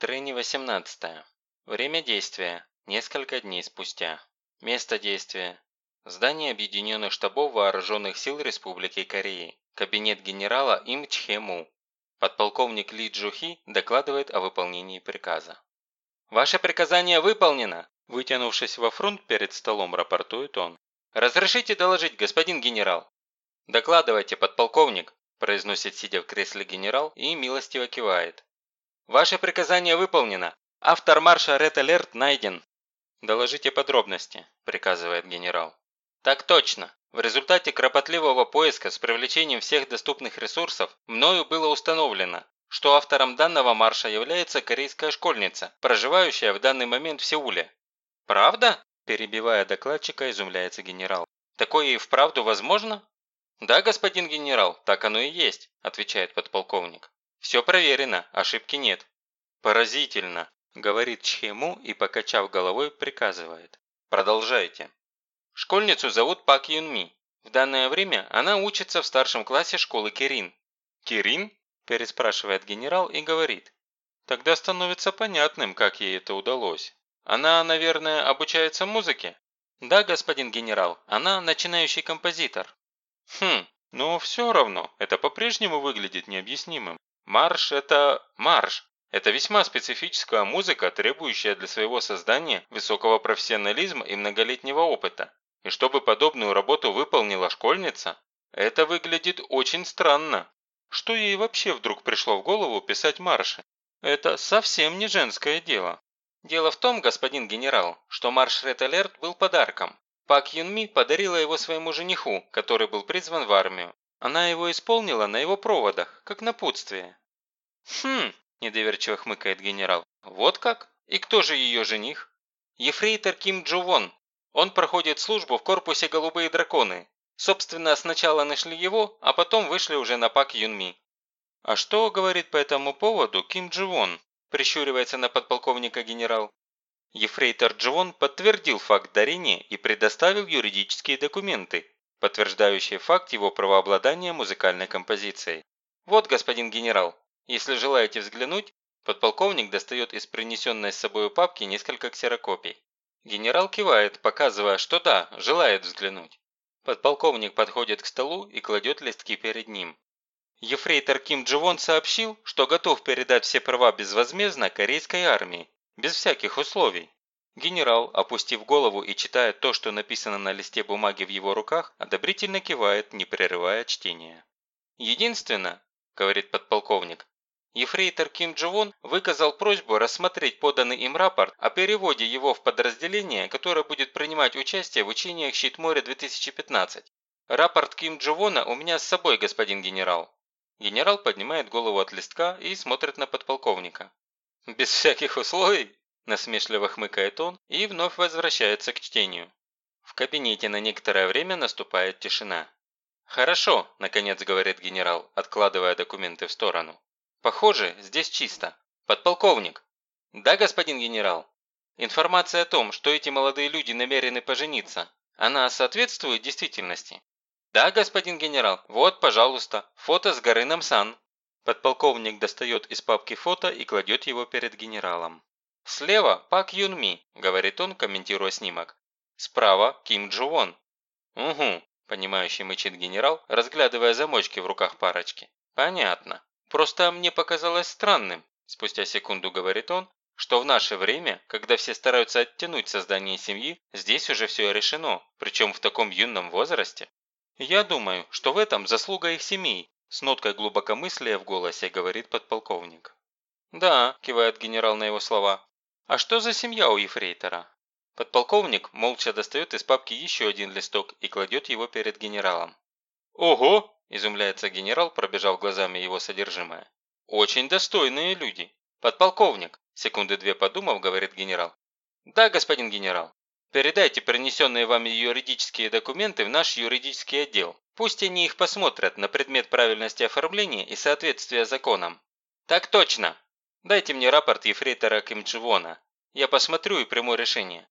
Трени 18. Время действия. Несколько дней спустя. Место действия. Здание Объединенных штабов Вооруженных сил Республики Кореи. Кабинет генерала Им Чхему. Подполковник Ли Джухи докладывает о выполнении приказа. «Ваше приказание выполнено!» Вытянувшись во фронт перед столом, рапортует он. «Разрешите доложить, господин генерал?» «Докладывайте, подполковник», произносит сидя в кресле генерал и милостиво кивает. «Ваше приказание выполнено. Автор марша Red Alert найден». «Доложите подробности», приказывает генерал. «Так точно. В результате кропотливого поиска с привлечением всех доступных ресурсов мною было установлено, что автором данного марша является корейская школьница, проживающая в данный момент в Сеуле. «Правда?» – перебивая докладчика, изумляется генерал. «Такое и вправду возможно?» «Да, господин генерал, так оно и есть», – отвечает подполковник. «Все проверено, ошибки нет». «Поразительно», – говорит Чхему и, покачав головой, приказывает. «Продолжайте». Школьницу зовут Пак Юн Ми. В данное время она учится в старшем классе школы Кирин. «Кирин?» – переспрашивает генерал и говорит. Тогда становится понятным, как ей это удалось. Она, наверное, обучается музыке? Да, господин генерал, она начинающий композитор. Хм, но все равно, это по-прежнему выглядит необъяснимым. Марш – это марш. Это весьма специфическая музыка, требующая для своего создания высокого профессионализма и многолетнего опыта. И чтобы подобную работу выполнила школьница, это выглядит очень странно. Что ей вообще вдруг пришло в голову писать марши? Это совсем не женское дело. Дело в том, господин генерал, что марш Ред Алерт был подарком. Пак Юн Ми подарила его своему жениху, который был призван в армию. Она его исполнила на его проводах, как напутствие. «Хм», – недоверчиво хмыкает генерал, – «вот как? И кто же ее жених?» «Ефрейтор Ким Джувон. Он проходит службу в корпусе «Голубые драконы». Собственно, сначала нашли его, а потом вышли уже на Пак Юн Ми. А что говорит по этому поводу Ким Дживон? прищуривается на подполковника генерал. Ефрейтор Джон подтвердил факт дарения и предоставил юридические документы, подтверждающие факт его правообладания музыкальной композицией. Вот, господин генерал, если желаете взглянуть, подполковник достает из принесенной с собой папки несколько ксерокопий. Генерал кивает, показывая, что да, желает взглянуть. Подполковник подходит к столу и кладет листки перед ним. Ефрейтор Ким Дживон сообщил, что готов передать все права безвозмездно корейской армии, без всяких условий. Генерал, опустив голову и читая то, что написано на листе бумаги в его руках, одобрительно кивает, не прерывая чтения. «Единственно», – говорит подполковник, Ефрейтор Ким Дживон выказал просьбу рассмотреть поданный им рапорт о переводе его в подразделение, которое будет принимать участие в учениях «Щит моря-2015». Рапорт Ким Дживона у меня с собой, господин генерал. Генерал поднимает голову от листка и смотрит на подполковника. «Без всяких условий?» – насмешливо хмыкает он и вновь возвращается к чтению. В кабинете на некоторое время наступает тишина. «Хорошо», – наконец говорит генерал, откладывая документы в сторону. «Похоже, здесь чисто. Подполковник». «Да, господин генерал. Информация о том, что эти молодые люди намерены пожениться, она соответствует действительности?» «Да, господин генерал, вот, пожалуйста, фото с горы Намсан». Подполковник достает из папки фото и кладет его перед генералом. «Слева Пак Юн Ми», – говорит он, комментируя снимок. «Справа Ким Джу Вон». «Угу», – понимающий мычит генерал, разглядывая замочки в руках парочки. «Понятно. Просто мне показалось странным», – спустя секунду говорит он, что в наше время, когда все стараются оттянуть создание семьи, здесь уже все решено, причем в таком юном возрасте. «Я думаю, что в этом заслуга их семей», с ноткой глубокомыслия в голосе говорит подполковник. «Да», – кивает генерал на его слова. «А что за семья у ефрейтора?» Подполковник молча достает из папки еще один листок и кладет его перед генералом. «Ого!» – изумляется генерал, пробежав глазами его содержимое. «Очень достойные люди. Подполковник!» – секунды две подумав, говорит генерал. «Да, господин генерал». Передайте принесенные вами юридические документы в наш юридический отдел. Пусть они их посмотрят на предмет правильности оформления и соответствия законам. Так точно. Дайте мне рапорт ефрейтора Кимчевона. Я посмотрю и приму решение.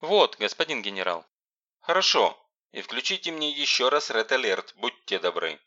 Вот, господин генерал. Хорошо. И включите мне еще раз Red Alert, будьте добры.